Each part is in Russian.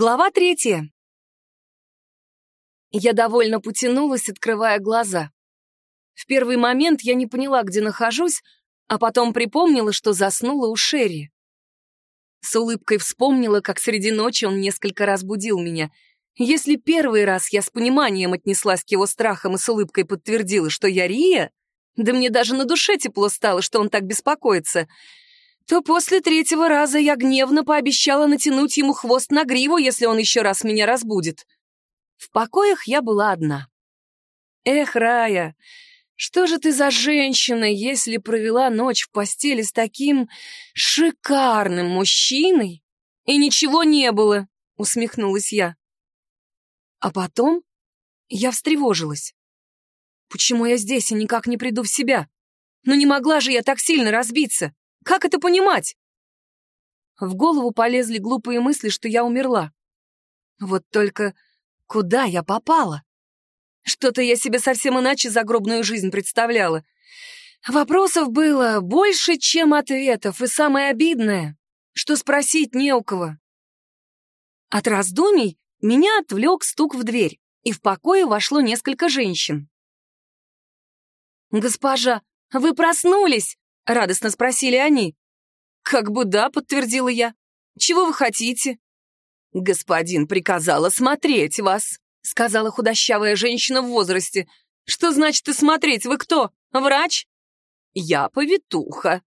Глава третья. Я довольно потянулась, открывая глаза. В первый момент я не поняла, где нахожусь, а потом припомнила, что заснула у Шерри. С улыбкой вспомнила, как среди ночи он несколько раз будил меня. Если первый раз я с пониманием отнеслась к его страхам и с улыбкой подтвердила, что я Рия, да мне даже на душе тепло стало, что он так беспокоится, то после третьего раза я гневно пообещала натянуть ему хвост на гриву, если он еще раз меня разбудит. В покоях я была одна. Эх, Рая, что же ты за женщина, если провела ночь в постели с таким шикарным мужчиной? И ничего не было, усмехнулась я. А потом я встревожилась. Почему я здесь и никак не приду в себя? Ну не могла же я так сильно разбиться. Как это понимать? В голову полезли глупые мысли, что я умерла. Вот только куда я попала? Что-то я себе совсем иначе загробную жизнь представляла. Вопросов было больше, чем ответов, и самое обидное, что спросить не у кого. От раздумий меня отвлек стук в дверь, и в покое вошло несколько женщин. «Госпожа, вы проснулись?» — радостно спросили они. «Как бы да», — подтвердила я. «Чего вы хотите?» «Господин приказала смотреть вас», — сказала худощавая женщина в возрасте. «Что значит и смотреть? Вы кто? Врач?» «Я повитуха».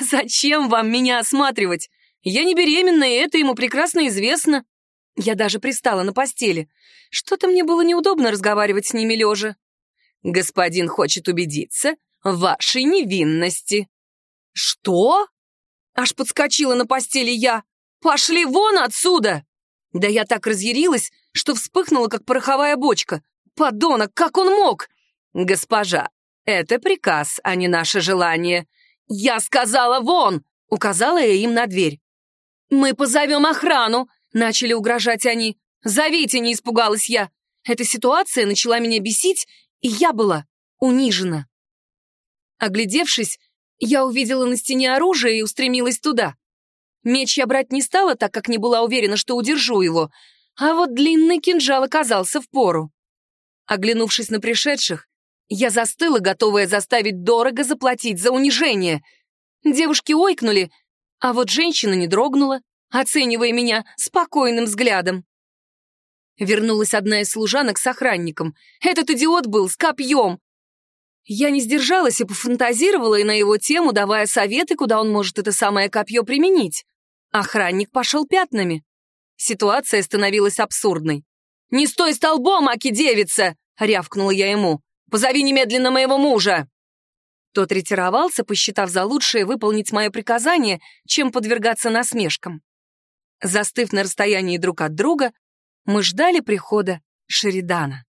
«Зачем вам меня осматривать? Я не беременна, и это ему прекрасно известно». Я даже пристала на постели. Что-то мне было неудобно разговаривать с ними лежа. «Господин хочет убедиться в вашей невинности». «Что?» Аж подскочила на постели я. «Пошли вон отсюда!» Да я так разъярилась, что вспыхнула, как пороховая бочка. «Подонок, как он мог?» «Госпожа, это приказ, а не наше желание». «Я сказала вон!» — указала я им на дверь. «Мы позовем охрану!» — начали угрожать они. «Зовите!» — не испугалась я. Эта ситуация начала меня бесить, и я была унижена. Оглядевшись, я увидела на стене оружие и устремилась туда. Меч я брать не стала, так как не была уверена, что удержу его, а вот длинный кинжал оказался в пору. Оглянувшись на пришедших, я застыла, готовая заставить дорого заплатить за унижение. Девушки ойкнули, а вот женщина не дрогнула, оценивая меня спокойным взглядом. Вернулась одна из служанок с охранником. Этот идиот был с копьем. Я не сдержалась и пофантазировала и на его тему, давая советы, куда он может это самое копье применить. Охранник пошел пятнами. Ситуация становилась абсурдной. «Не стой столбом, Аки-девица!» — рявкнула я ему. «Позови немедленно моего мужа!» Тот ретировался, посчитав за лучшее выполнить мое приказание, чем подвергаться насмешкам. Застыв на расстоянии друг от друга, мы ждали прихода Шеридана.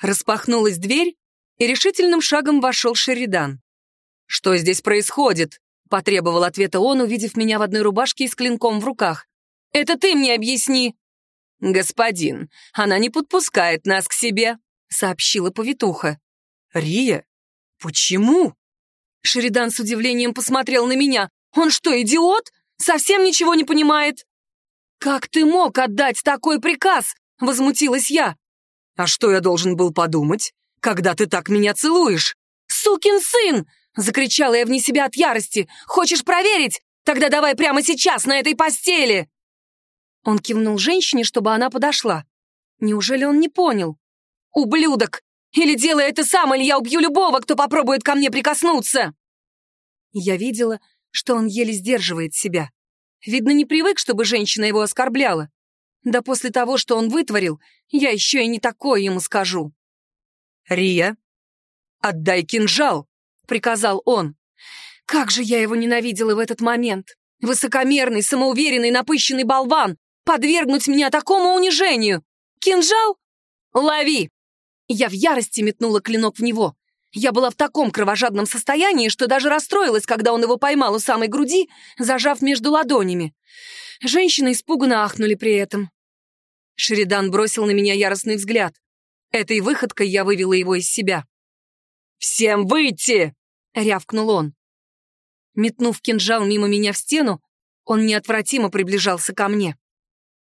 Распахнулась дверь, и решительным шагом вошел Шеридан. «Что здесь происходит?» — потребовал ответа он, увидев меня в одной рубашке и с клинком в руках. «Это ты мне объясни!» «Господин, она не подпускает нас к себе», — сообщила повитуха. «Рия? Почему?» Шеридан с удивлением посмотрел на меня. «Он что, идиот? Совсем ничего не понимает?» «Как ты мог отдать такой приказ?» — возмутилась я. «А что я должен был подумать, когда ты так меня целуешь?» «Сукин сын!» — закричала я вне себя от ярости. «Хочешь проверить? Тогда давай прямо сейчас на этой постели!» Он кивнул женщине, чтобы она подошла. Неужели он не понял? «Ублюдок! Или делай это сам, или я убью любого, кто попробует ко мне прикоснуться!» Я видела, что он еле сдерживает себя. Видно, не привык, чтобы женщина его оскорбляла. Да после того, что он вытворил, я еще и не такое ему скажу. «Рия, отдай кинжал!» — приказал он. Как же я его ненавидела в этот момент! Высокомерный, самоуверенный, напыщенный болван! Подвергнуть меня такому унижению! Кинжал? Лови! Я в ярости метнула клинок в него. Я была в таком кровожадном состоянии, что даже расстроилась, когда он его поймал у самой груди, зажав между ладонями. Женщины испуганно ахнули при этом. Шеридан бросил на меня яростный взгляд. Этой выходкой я вывела его из себя. «Всем выйти!» — рявкнул он. Метнув кинжал мимо меня в стену, Он неотвратимо приближался ко мне.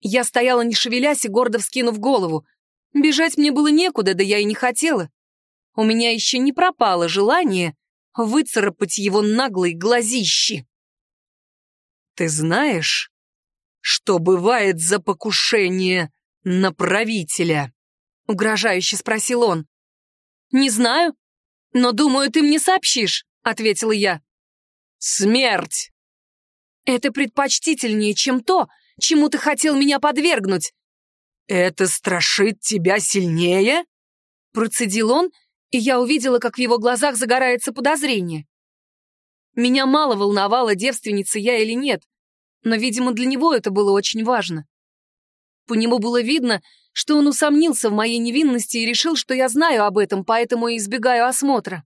Я стояла не шевелясь и гордо вскинув голову. Бежать мне было некуда, да я и не хотела. У меня еще не пропало желание выцарапать его наглые глазищи. «Ты знаешь, что бывает за покушение на правителя?» — угрожающе спросил он. «Не знаю, но, думаю, ты мне сообщишь», — ответила я. «Смерть!» «Это предпочтительнее, чем то, чему ты хотел меня подвергнуть». «Это страшит тебя сильнее?» Процедил он, и я увидела, как в его глазах загорается подозрение. Меня мало волновало, девственница я или нет, но, видимо, для него это было очень важно. По нему было видно, что он усомнился в моей невинности и решил, что я знаю об этом, поэтому и избегаю осмотра.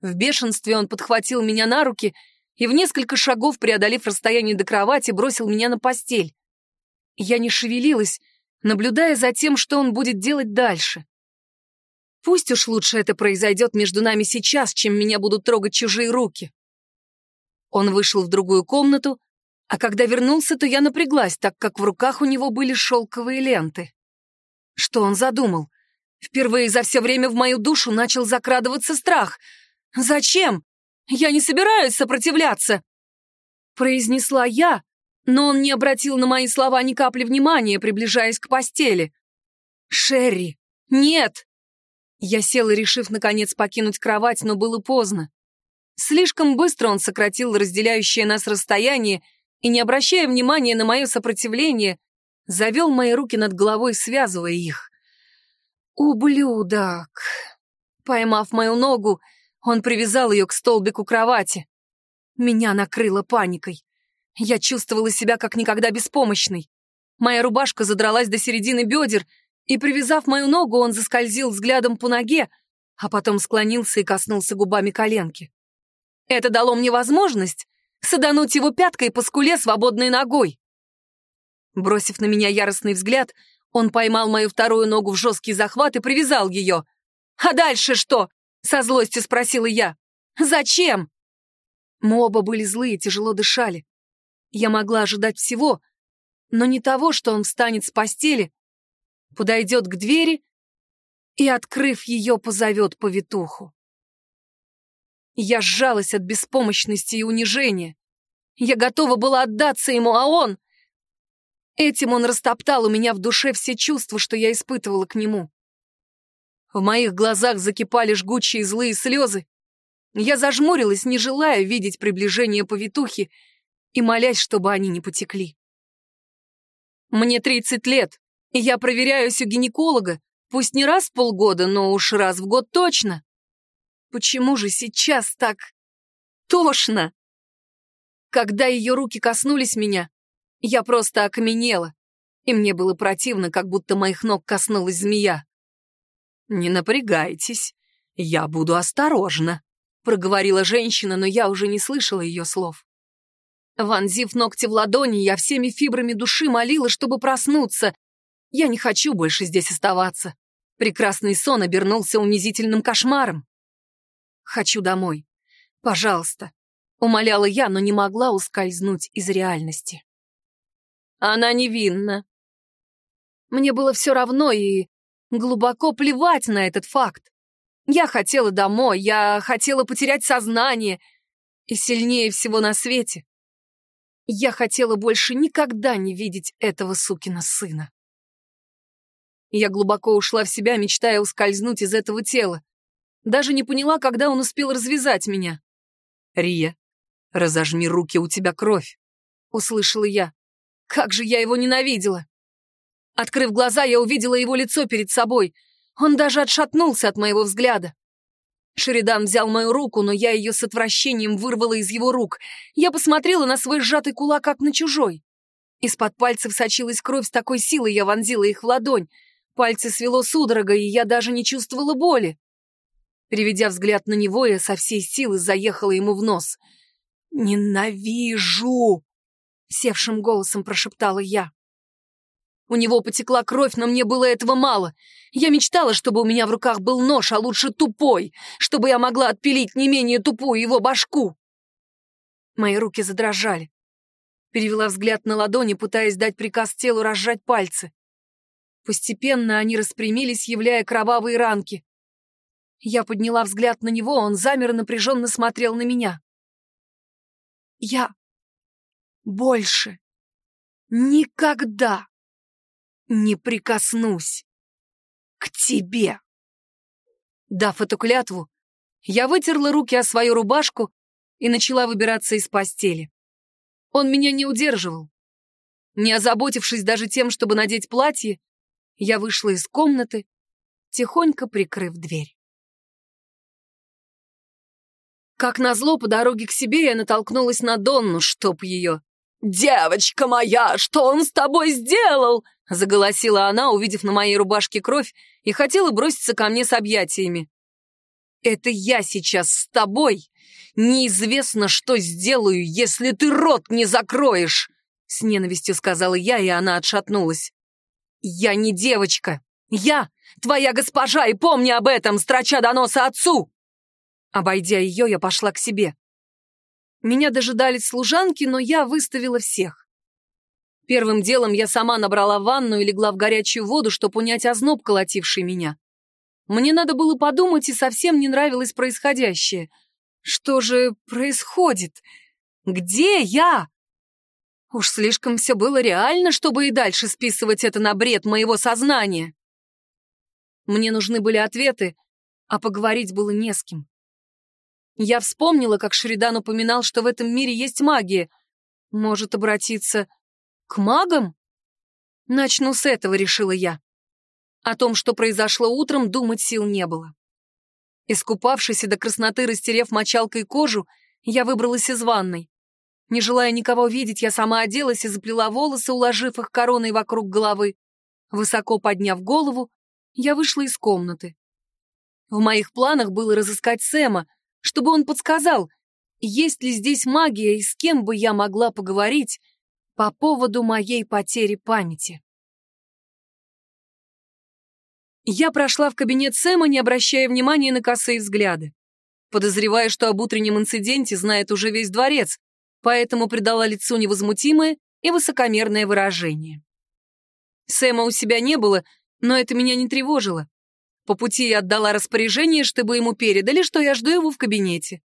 В бешенстве он подхватил меня на руки и в несколько шагов, преодолев расстояние до кровати, бросил меня на постель. Я не шевелилась, наблюдая за тем, что он будет делать дальше. Пусть уж лучше это произойдет между нами сейчас, чем меня будут трогать чужие руки. Он вышел в другую комнату, а когда вернулся, то я напряглась, так как в руках у него были шелковые ленты. Что он задумал? Впервые за все время в мою душу начал закрадываться страх. «Зачем? Я не собираюсь сопротивляться!» Произнесла я, но он не обратил на мои слова ни капли внимания, приближаясь к постели. «Шерри, нет!» Я села, решив, наконец, покинуть кровать, но было поздно. Слишком быстро он сократил разделяющее нас расстояние и, не обращая внимания на мое сопротивление, завел мои руки над головой, связывая их. «Ублюдок!» Поймав мою ногу, он привязал ее к столбику кровати. Меня накрыло паникой. Я чувствовала себя как никогда беспомощной. Моя рубашка задралась до середины бедер, и, привязав мою ногу, он заскользил взглядом по ноге, а потом склонился и коснулся губами коленки. Это дало мне возможность садануть его пяткой по скуле свободной ногой. Бросив на меня яростный взгляд, он поймал мою вторую ногу в жесткий захват и привязал ее. «А дальше что?» — со злостью спросила я. «Зачем?» Мы оба были злые, тяжело дышали. Я могла ожидать всего, но не того, что он встанет с постели, подойдет к двери и, открыв ее, позовет повитуху. Я сжалась от беспомощности и унижения. Я готова была отдаться ему, а он... Этим он растоптал у меня в душе все чувства, что я испытывала к нему. В моих глазах закипали жгучие злые слезы. Я зажмурилась, не желая видеть приближение повитухи и молясь, чтобы они не потекли. Мне 30 лет, и я проверяюсь у гинеколога, пусть не раз в полгода, но уж раз в год точно. Почему же сейчас так тошно? Когда ее руки коснулись меня, я просто окаменела, и мне было противно, как будто моих ног коснулась змея. «Не напрягайтесь, я буду осторожна», — проговорила женщина, но я уже не слышала ее слов. Вонзив ногти в ладони, я всеми фибрами души молила, чтобы проснуться. Я не хочу больше здесь оставаться. Прекрасный сон обернулся унизительным кошмаром. Хочу домой. Пожалуйста. Умоляла я, но не могла ускользнуть из реальности. Она невинна. Мне было все равно и глубоко плевать на этот факт. Я хотела домой, я хотела потерять сознание. И сильнее всего на свете. Я хотела больше никогда не видеть этого сукина сына. Я глубоко ушла в себя, мечтая ускользнуть из этого тела. Даже не поняла, когда он успел развязать меня. «Рия, разожми руки, у тебя кровь!» — услышала я. Как же я его ненавидела! Открыв глаза, я увидела его лицо перед собой. Он даже отшатнулся от моего взгляда. Шеридан взял мою руку, но я ее с отвращением вырвала из его рук. Я посмотрела на свой сжатый кулак, как на чужой. Из-под пальцев сочилась кровь с такой силой, я вонзила их в ладонь. Пальцы свело судорога, и я даже не чувствовала боли. Переведя взгляд на него, я со всей силы заехала ему в нос. «Ненавижу!» — севшим голосом прошептала я. У него потекла кровь, но мне было этого мало. Я мечтала, чтобы у меня в руках был нож, а лучше тупой, чтобы я могла отпилить не менее тупую его башку. Мои руки задрожали. Перевела взгляд на ладони, пытаясь дать приказ телу разжать пальцы. Постепенно они распрямились, являя кровавые ранки. Я подняла взгляд на него, он замер и напряженно смотрел на меня. Я больше никогда не прикоснусь к тебе. Дав эту клятву, я вытерла руки о свою рубашку и начала выбираться из постели. Он меня не удерживал. Не озаботившись даже тем, чтобы надеть платье, я вышла из комнаты, тихонько прикрыв дверь. Как назло, по дороге к себе я натолкнулась на Донну, чтоб ее. «Девочка моя, что он с тобой сделал?» — заголосила она, увидев на моей рубашке кровь, и хотела броситься ко мне с объятиями. «Это я сейчас с тобой. Неизвестно, что сделаю, если ты рот не закроешь!» С ненавистью сказала я, и она отшатнулась. «Я не девочка. Я твоя госпожа, и помни об этом, строча доноса отцу!» Обойдя ее, я пошла к себе. Меня дожидались служанки, но я выставила всех. Первым делом я сама набрала ванну и легла в горячую воду, чтобы унять озноб, колотивший меня. Мне надо было подумать, и совсем не нравилось происходящее. Что же происходит? Где я? Уж слишком все было реально, чтобы и дальше списывать это на бред моего сознания. Мне нужны были ответы, а поговорить было не с кем. Я вспомнила, как Шридан упоминал, что в этом мире есть магия. Может обратиться к магам? Начну с этого, решила я. О том, что произошло утром, думать сил не было. Искупавшись и до красноты растерев мочалкой кожу, я выбралась из ванной. Не желая никого видеть, я сама оделась и заплела волосы, уложив их короной вокруг головы. Высоко подняв голову, я вышла из комнаты. В моих планах было разыскать Сэма, чтобы он подсказал, есть ли здесь магия и с кем бы я могла поговорить по поводу моей потери памяти. Я прошла в кабинет Сэма, не обращая внимания на косые взгляды. Подозревая, что об утреннем инциденте знает уже весь дворец, поэтому придала лицу невозмутимое и высокомерное выражение. Сэма у себя не было, но это меня не тревожило. По пути я отдала распоряжение, чтобы ему передали, что я жду его в кабинете.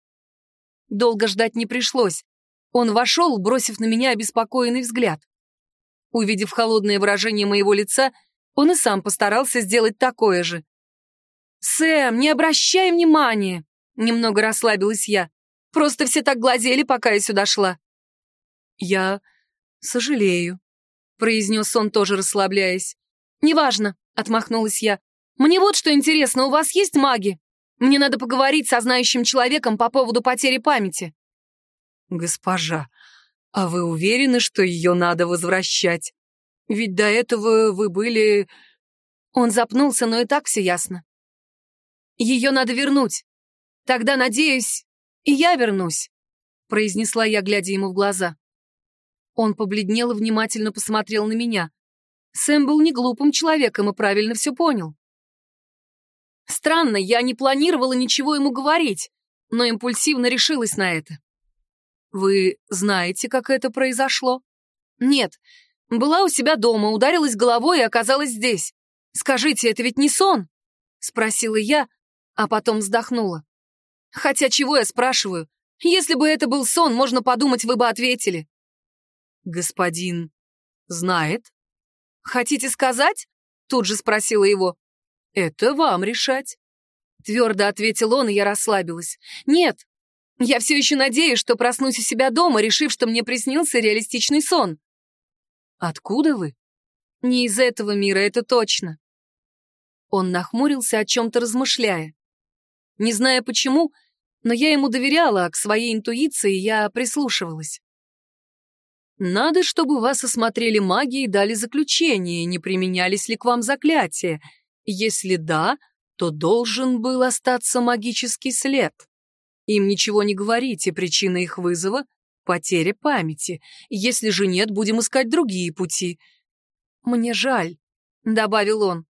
Долго ждать не пришлось. Он вошел, бросив на меня обеспокоенный взгляд. Увидев холодное выражение моего лица, он и сам постарался сделать такое же. «Сэм, не обращай внимания!» Немного расслабилась я. «Просто все так глазели, пока я сюда шла». «Я сожалею», — произнес он, тоже расслабляясь. «Неважно», — отмахнулась я. Мне вот что интересно, у вас есть маги? Мне надо поговорить со знающим человеком по поводу потери памяти». «Госпожа, а вы уверены, что ее надо возвращать? Ведь до этого вы были...» Он запнулся, но и так все ясно. «Ее надо вернуть. Тогда, надеюсь, и я вернусь», — произнесла я, глядя ему в глаза. Он побледнел и внимательно посмотрел на меня. Сэм был не глупым человеком и правильно все понял. Странно, я не планировала ничего ему говорить, но импульсивно решилась на это. «Вы знаете, как это произошло?» «Нет. Была у себя дома, ударилась головой и оказалась здесь. Скажите, это ведь не сон?» Спросила я, а потом вздохнула. «Хотя чего я спрашиваю? Если бы это был сон, можно подумать, вы бы ответили». «Господин знает?» «Хотите сказать?» Тут же спросила его. «Это вам решать», — твердо ответил он, и я расслабилась. «Нет, я все еще надеюсь, что проснусь у себя дома, решив, что мне приснился реалистичный сон». «Откуда вы?» «Не из этого мира, это точно». Он нахмурился, о чем-то размышляя. Не зная почему, но я ему доверяла, а к своей интуиции я прислушивалась. «Надо, чтобы вас осмотрели маги и дали заключение, не применялись ли к вам заклятия», если да, то должен был остаться магический след. Им ничего не говорите, причина их вызова — потеря памяти. Если же нет, будем искать другие пути. Мне жаль, — добавил он.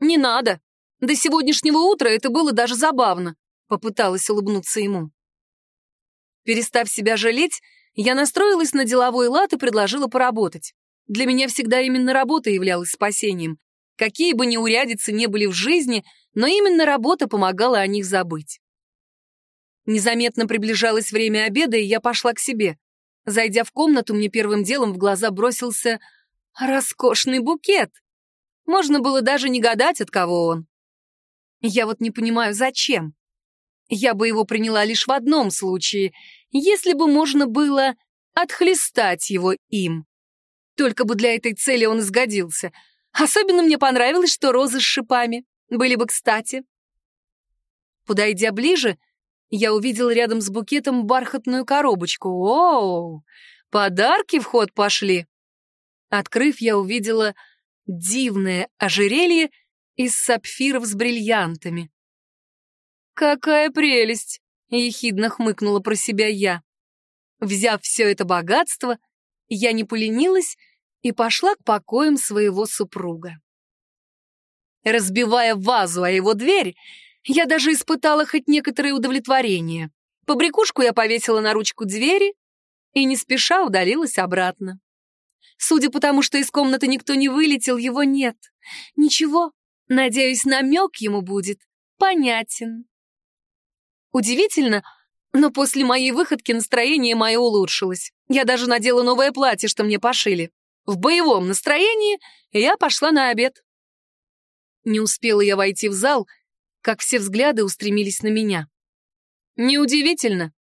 Не надо. До сегодняшнего утра это было даже забавно, — попыталась улыбнуться ему. Перестав себя жалеть, я настроилась на деловой лад и предложила поработать. Для меня всегда именно работа являлась спасением. Какие бы неурядицы не были в жизни, но именно работа помогала о них забыть. Незаметно приближалось время обеда, и я пошла к себе. Зайдя в комнату, мне первым делом в глаза бросился роскошный букет. Можно было даже не гадать, от кого он. Я вот не понимаю, зачем. Я бы его приняла лишь в одном случае, если бы можно было отхлестать его им. Только бы для этой цели он сгодился. Особенно мне понравилось, что розы с шипами были бы кстати. Подойдя ближе, я увидела рядом с букетом бархатную коробочку. Оу, подарки в ход пошли. Открыв, я увидела дивное ожерелье из сапфиров с бриллиантами. «Какая прелесть!» — ехидно хмыкнула про себя я. Взяв все это богатство, я не поленилась и пошла к покоям своего супруга. Разбивая вазу о его дверь, я даже испытала хоть некоторое удовлетворение. Побрякушку я повесила на ручку двери и не спеша удалилась обратно. Судя по тому, что из комнаты никто не вылетел, его нет. Ничего, надеюсь, намек ему будет понятен. Удивительно, но после моей выходки настроение мое улучшилось. Я даже надела новое платье, что мне пошили. В боевом настроении я пошла на обед. Не успела я войти в зал, как все взгляды устремились на меня. Неудивительно.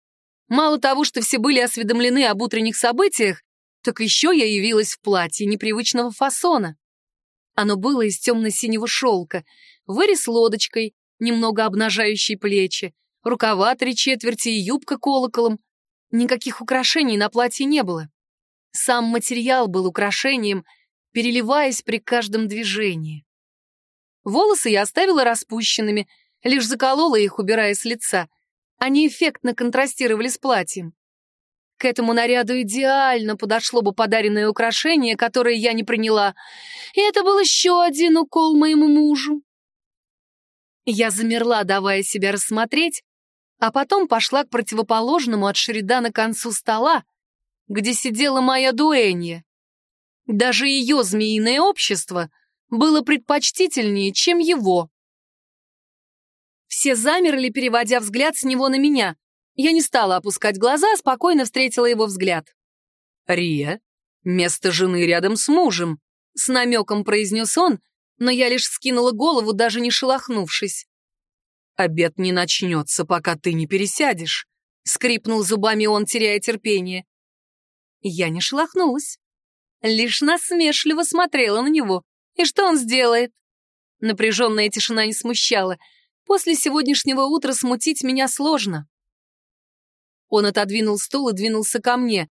Мало того, что все были осведомлены об утренних событиях, так еще я явилась в платье непривычного фасона. Оно было из темно-синего шелка, вырез лодочкой, немного обнажающей плечи, рукава три четверти и юбка колоколом. Никаких украшений на платье не было. Сам материал был украшением, переливаясь при каждом движении. Волосы я оставила распущенными, лишь заколола их, убирая с лица. Они эффектно контрастировали с платьем. К этому наряду идеально подошло бы подаренное украшение, которое я не приняла. И это был еще один укол моему мужу. Я замерла, давая себя рассмотреть, а потом пошла к противоположному от Шеридана концу стола, где сидела моя дуэнья. Даже ее змеиное общество было предпочтительнее, чем его. Все замерли, переводя взгляд с него на меня. Я не стала опускать глаза, а спокойно встретила его взгляд. «Рия, место жены рядом с мужем», — с намеком произнес он, но я лишь скинула голову, даже не шелохнувшись. «Обед не начнется, пока ты не пересядешь», — скрипнул зубами он, теряя терпение. Я не шелохнулась, лишь насмешливо смотрела на него. И что он сделает? Напряженная тишина не смущала. После сегодняшнего утра смутить меня сложно. Он отодвинул стул и двинулся ко мне.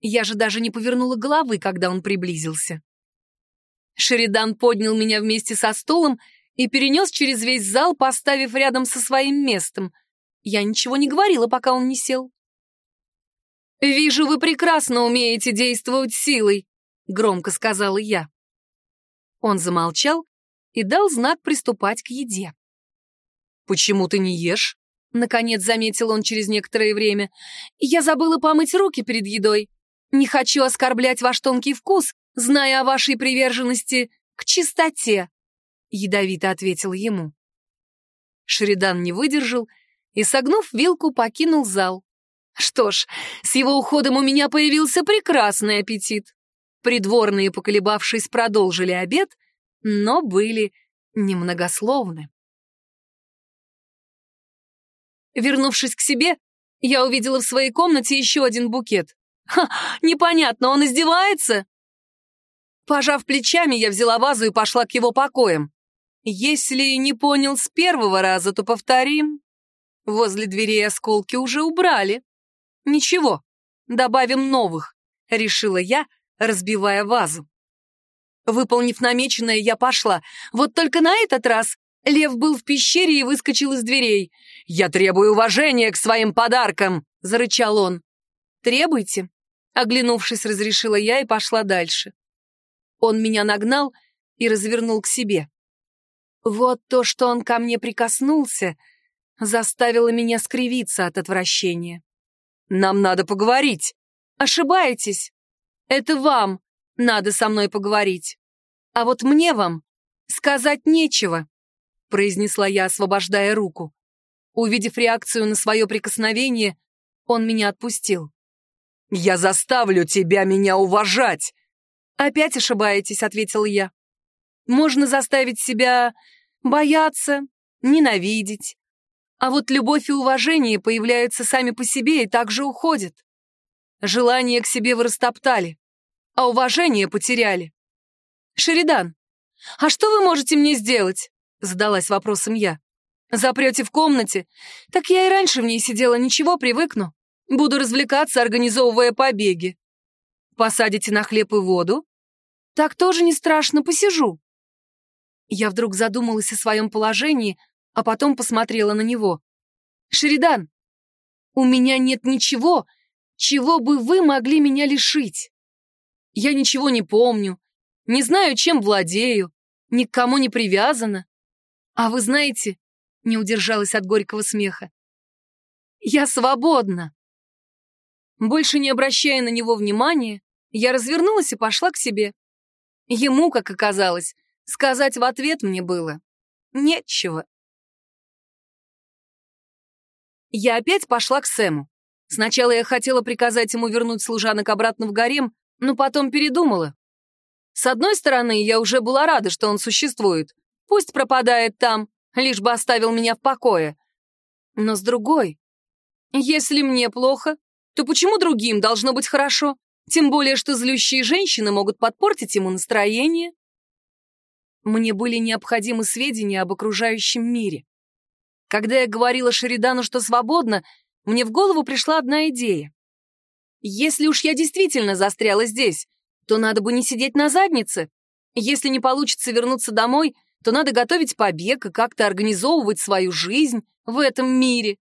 Я же даже не повернула головы, когда он приблизился. Шеридан поднял меня вместе со стулом и перенес через весь зал, поставив рядом со своим местом. Я ничего не говорила, пока он не сел. «Вижу, вы прекрасно умеете действовать силой», — громко сказала я. Он замолчал и дал знак приступать к еде. «Почему ты не ешь?» Наконец заметил он через некоторое время. «Я забыла помыть руки перед едой. Не хочу оскорблять ваш тонкий вкус, зная о вашей приверженности к чистоте», — ядовито ответил ему. Шеридан не выдержал и, согнув вилку, покинул зал. Что ж, с его уходом у меня появился прекрасный аппетит. Придворные, поколебавшись, продолжили обед, но были немногословны. Вернувшись к себе, я увидела в своей комнате еще один букет. Ха, непонятно, он издевается? Пожав плечами, я взяла вазу и пошла к его покоям. Если не понял с первого раза, то повторим. Возле дверей осколки уже убрали. Ничего, добавим новых, решила я, разбивая вазу. Выполнив намеченное, я пошла. Вот только на этот раз Лев был в пещере и выскочил из дверей. «Я требую уважения к своим подаркам!» — зарычал он. «Требуйте!» — оглянувшись, разрешила я и пошла дальше. Он меня нагнал и развернул к себе. Вот то, что он ко мне прикоснулся, заставило меня скривиться от отвращения. «Нам надо поговорить!» — ошибаетесь. Это вам надо со мной поговорить. А вот мне вам сказать нечего», — произнесла я, освобождая руку. Увидев реакцию на свое прикосновение, он меня отпустил. «Я заставлю тебя меня уважать!» «Опять ошибаетесь», — ответил я. «Можно заставить себя бояться, ненавидеть. А вот любовь и уважение появляются сами по себе и также уходят. Желание к себе вы растоптали, а уважение потеряли. Шеридан, а что вы можете мне сделать?» — задалась вопросом я. Запрете в комнате? Так я и раньше в ней сидела, ничего, привыкну. Буду развлекаться, организовывая побеги. Посадите на хлеб и воду? Так тоже не страшно, посижу. Я вдруг задумалась о своем положении, а потом посмотрела на него. Шеридан, у меня нет ничего, чего бы вы могли меня лишить. Я ничего не помню, не знаю, чем владею, ни к кому не привязана. А вы знаете, не удержалась от горького смеха. «Я свободна!» Больше не обращая на него внимания, я развернулась и пошла к себе. Ему, как оказалось, сказать в ответ мне было нечего. Я опять пошла к Сэму. Сначала я хотела приказать ему вернуть служанок обратно в гарем, но потом передумала. С одной стороны, я уже была рада, что он существует. Пусть пропадает там, лишь бы оставил меня в покое. Но с другой, если мне плохо, то почему другим должно быть хорошо? Тем более, что злющие женщины могут подпортить ему настроение. Мне были необходимы сведения об окружающем мире. Когда я говорила Шеридану, что свободна, мне в голову пришла одна идея. Если уж я действительно застряла здесь, то надо бы не сидеть на заднице. Если не получится вернуться домой, то надо готовить побег и как-то организовывать свою жизнь в этом мире.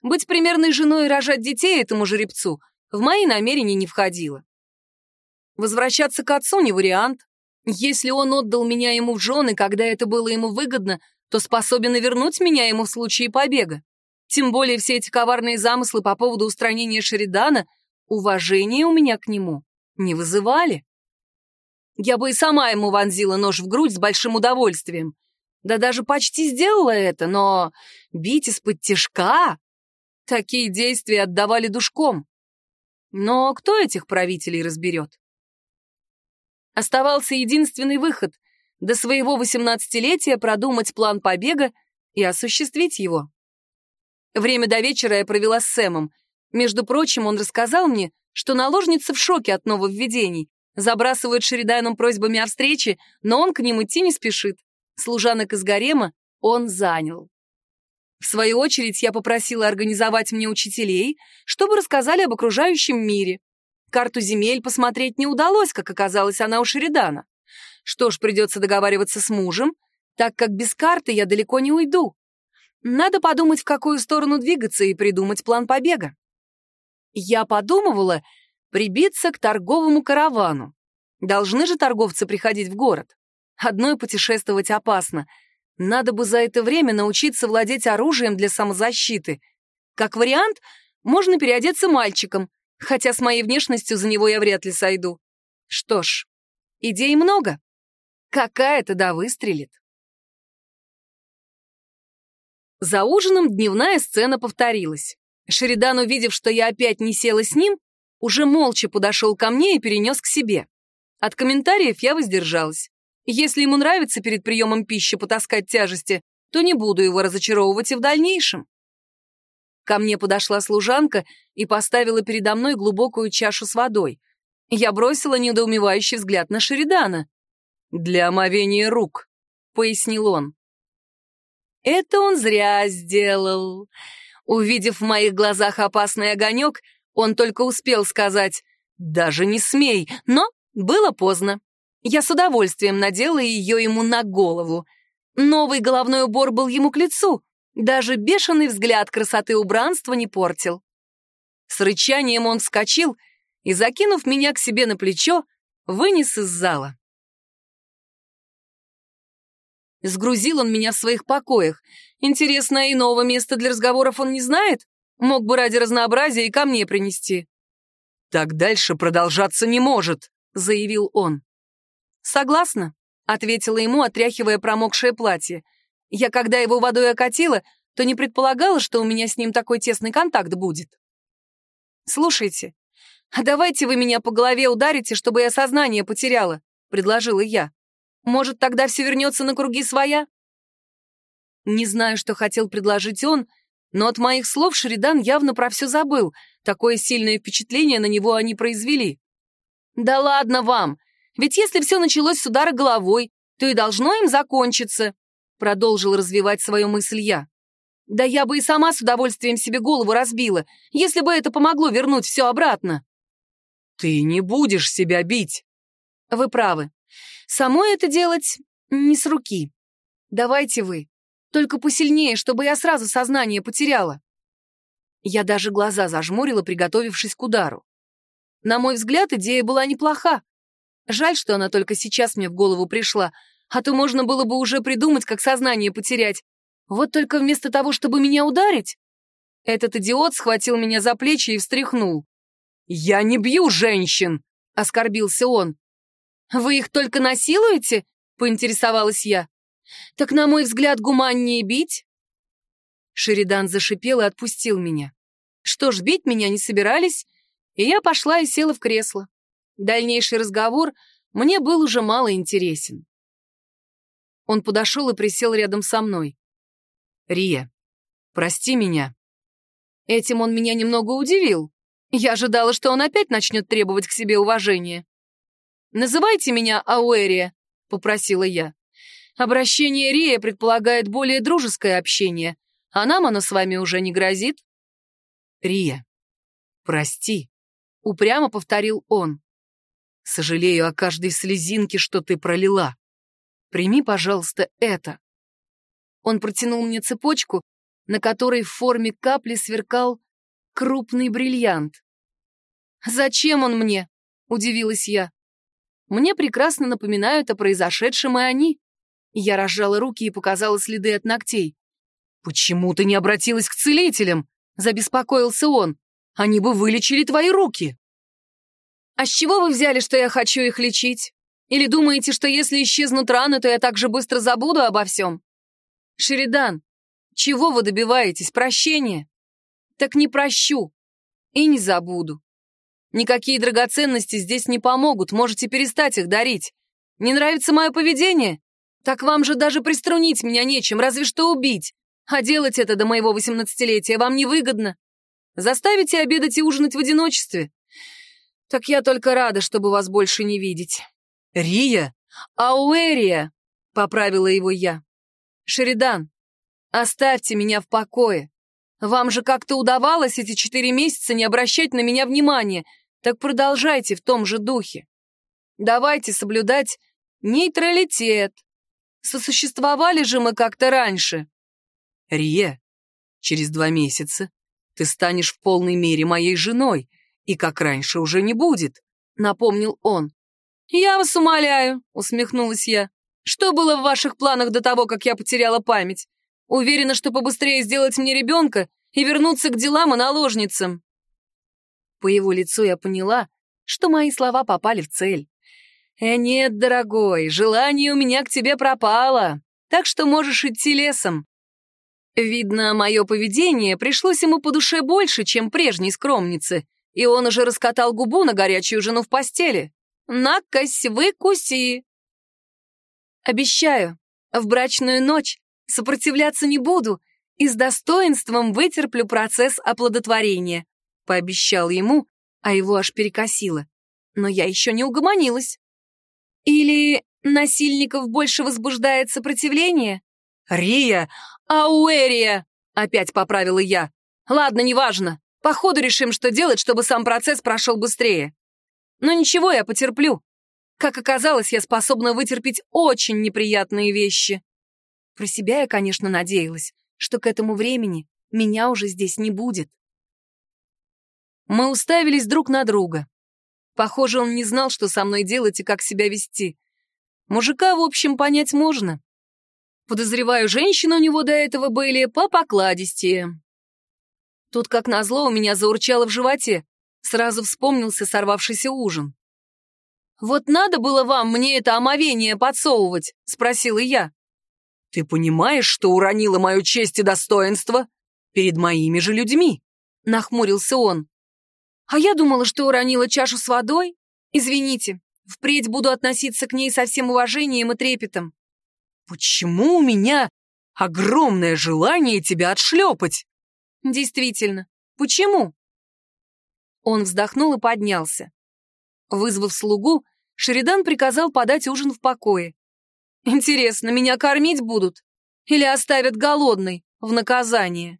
Быть примерной женой и рожать детей этому жеребцу в мои намерения не входило. Возвращаться к отцу не вариант. Если он отдал меня ему в жены, когда это было ему выгодно, то способен и вернуть меня ему в случае побега. Тем более все эти коварные замыслы по поводу устранения Шеридана уважения у меня к нему не вызывали. Я бы и сама ему вонзила нож в грудь с большим удовольствием. Да даже почти сделала это, но бить из-под тишка... Такие действия отдавали душком. Но кто этих правителей разберет? Оставался единственный выход — до своего восемнадцатилетия продумать план побега и осуществить его. Время до вечера я провела с Сэмом. Между прочим, он рассказал мне, что наложница в шоке от нововведений, Забрасывают Шериданом просьбами о встрече, но он к ним идти не спешит. Служанок из гарема он занял. В свою очередь я попросила организовать мне учителей, чтобы рассказали об окружающем мире. Карту земель посмотреть не удалось, как оказалось, она у Шеридана. Что ж, придется договариваться с мужем, так как без карты я далеко не уйду. Надо подумать, в какую сторону двигаться и придумать план побега. Я подумывала, прибиться к торговому каравану. Должны же торговцы приходить в город. Одной путешествовать опасно. Надо бы за это время научиться владеть оружием для самозащиты. Как вариант, можно переодеться мальчиком, хотя с моей внешностью за него я вряд ли сойду. Что ж, идей много. Какая-то выстрелит. За ужином дневная сцена повторилась. Шеридан, увидев, что я опять не села с ним, уже молча подошел ко мне и перенес к себе. От комментариев я воздержалась. Если ему нравится перед приемом пищи потаскать тяжести, то не буду его разочаровывать и в дальнейшем. Ко мне подошла служанка и поставила передо мной глубокую чашу с водой. Я бросила недоумевающий взгляд на Шеридана. «Для омовения рук», — пояснил он. Это он зря сделал. Увидев в моих глазах опасный огонек, он только успел сказать «даже не смей», но было поздно. Я с удовольствием надела ее ему на голову. Новый головной убор был ему к лицу, даже бешеный взгляд красоты убранства не портил. С рычанием он вскочил и, закинув меня к себе на плечо, вынес из зала. Сгрузил он меня в своих покоях. Интересно, иного места для разговоров он не знает? Мог бы ради разнообразия и ко мне принести. «Так дальше продолжаться не может», — заявил он. «Согласна», — ответила ему, отряхивая промокшее платье. «Я, когда его водой окатила, то не предполагала, что у меня с ним такой тесный контакт будет». «Слушайте, а давайте вы меня по голове ударите, чтобы я сознание потеряла», — предложила я. «Может, тогда все вернется на круги своя?» Не знаю, что хотел предложить он, но от моих слов Шеридан явно про все забыл. Такое сильное впечатление на него они произвели. «Да ладно вам! Ведь если все началось с удара головой, то и должно им закончиться», продолжил развивать свою мысль я. «Да я бы и сама с удовольствием себе голову разбила, если бы это помогло вернуть все обратно». «Ты не будешь себя бить». «Вы правы. Самой это делать не с руки. Давайте вы. Только посильнее, чтобы я сразу сознание потеряла». Я даже глаза зажмурила, приготовившись к удару. На мой взгляд, идея была неплоха. Жаль, что она только сейчас мне в голову пришла, а то можно было бы уже придумать, как сознание потерять. Вот только вместо того, чтобы меня ударить, этот идиот схватил меня за плечи и встряхнул. «Я не бью женщин!» — оскорбился он. «Вы их только насилуете?» — поинтересовалась я. «Так, на мой взгляд, гуманнее бить?» Шеридан зашипел и отпустил меня. Что ж, бить меня не собирались, и я пошла и села в кресло. Дальнейший разговор мне был уже мало интересен. Он подошел и присел рядом со мной. «Рия, прости меня». Этим он меня немного удивил. Я ожидала, что он опять начнет требовать к себе уважения. «Называйте меня Ауэрия», — попросила я. «Обращение Рия предполагает более дружеское общение, а нам оно с вами уже не грозит». «Рия, прости», — упрямо повторил он. «Сожалею о каждой слезинке, что ты пролила. Прими, пожалуйста, это». Он протянул мне цепочку, на которой в форме капли сверкал крупный бриллиант. «Зачем он мне?» — удивилась я. «Мне прекрасно напоминают о произошедшем и они». Я разжала руки и показала следы от ногтей. «Почему ты не обратилась к целителям?» — забеспокоился он. «Они бы вылечили твои руки». «А с чего вы взяли, что я хочу их лечить? Или думаете, что если исчезнут раны, то я так же быстро забуду обо всем?» «Шеридан, чего вы добиваетесь? Прощения?» так не прощу и не забуду. Никакие драгоценности здесь не помогут, можете перестать их дарить. Не нравится мое поведение? Так вам же даже приструнить меня нечем, разве что убить. А делать это до моего восемнадцатилетия вам невыгодно. Заставите обедать и ужинать в одиночестве? Так я только рада, чтобы вас больше не видеть. Рия? Ауэрия, поправила его я. Шеридан, оставьте меня в покое. Вам же как-то удавалось эти четыре месяца не обращать на меня внимания, так продолжайте в том же духе. Давайте соблюдать нейтралитет. Сосуществовали же мы как-то раньше. Рие, через два месяца ты станешь в полной мере моей женой, и как раньше уже не будет, напомнил он. Я вас умоляю, усмехнулась я. Что было в ваших планах до того, как я потеряла память? Уверена, что побыстрее сделать мне ребенка и вернуться к делам и наложницам. По его лицу я поняла, что мои слова попали в цель. «Э, нет, дорогой, желание у меня к тебе пропало, так что можешь идти лесом». Видно, мое поведение пришлось ему по душе больше, чем прежней скромнице, и он уже раскатал губу на горячую жену в постели. «Накось, выкуси!» «Обещаю, в брачную ночь Сопротивляться не буду и с достоинством вытерплю процесс оплодотворения», — пообещал ему, а его аж перекосило. Но я еще не угомонилась. «Или насильников больше возбуждает сопротивление?» «Рия! Ауэрия!» — опять поправила я. «Ладно, неважно. Походу решим, что делать, чтобы сам процесс прошел быстрее. Но ничего, я потерплю. Как оказалось, я способна вытерпеть очень неприятные вещи. Про себя я, конечно, надеялась, что к этому времени меня уже здесь не будет. Мы уставились друг на друга. Похоже, он не знал, что со мной делать и как себя вести. Мужика, в общем, понять можно. Подозреваю, женщины у него до этого были по покладистее. Тут, как назло, у меня заурчало в животе. Сразу вспомнился сорвавшийся ужин. «Вот надо было вам мне это омовение подсовывать?» — спросила я. «Ты понимаешь, что уронила мою честь и достоинство перед моими же людьми?» — нахмурился он. «А я думала, что уронила чашу с водой. Извините, впредь буду относиться к ней со всем уважением и трепетом». «Почему у меня огромное желание тебя отшлепать?» «Действительно, почему?» Он вздохнул и поднялся. Вызвав слугу, Шеридан приказал подать ужин в покое. «Интересно, меня кормить будут? Или оставят голодной в наказание?»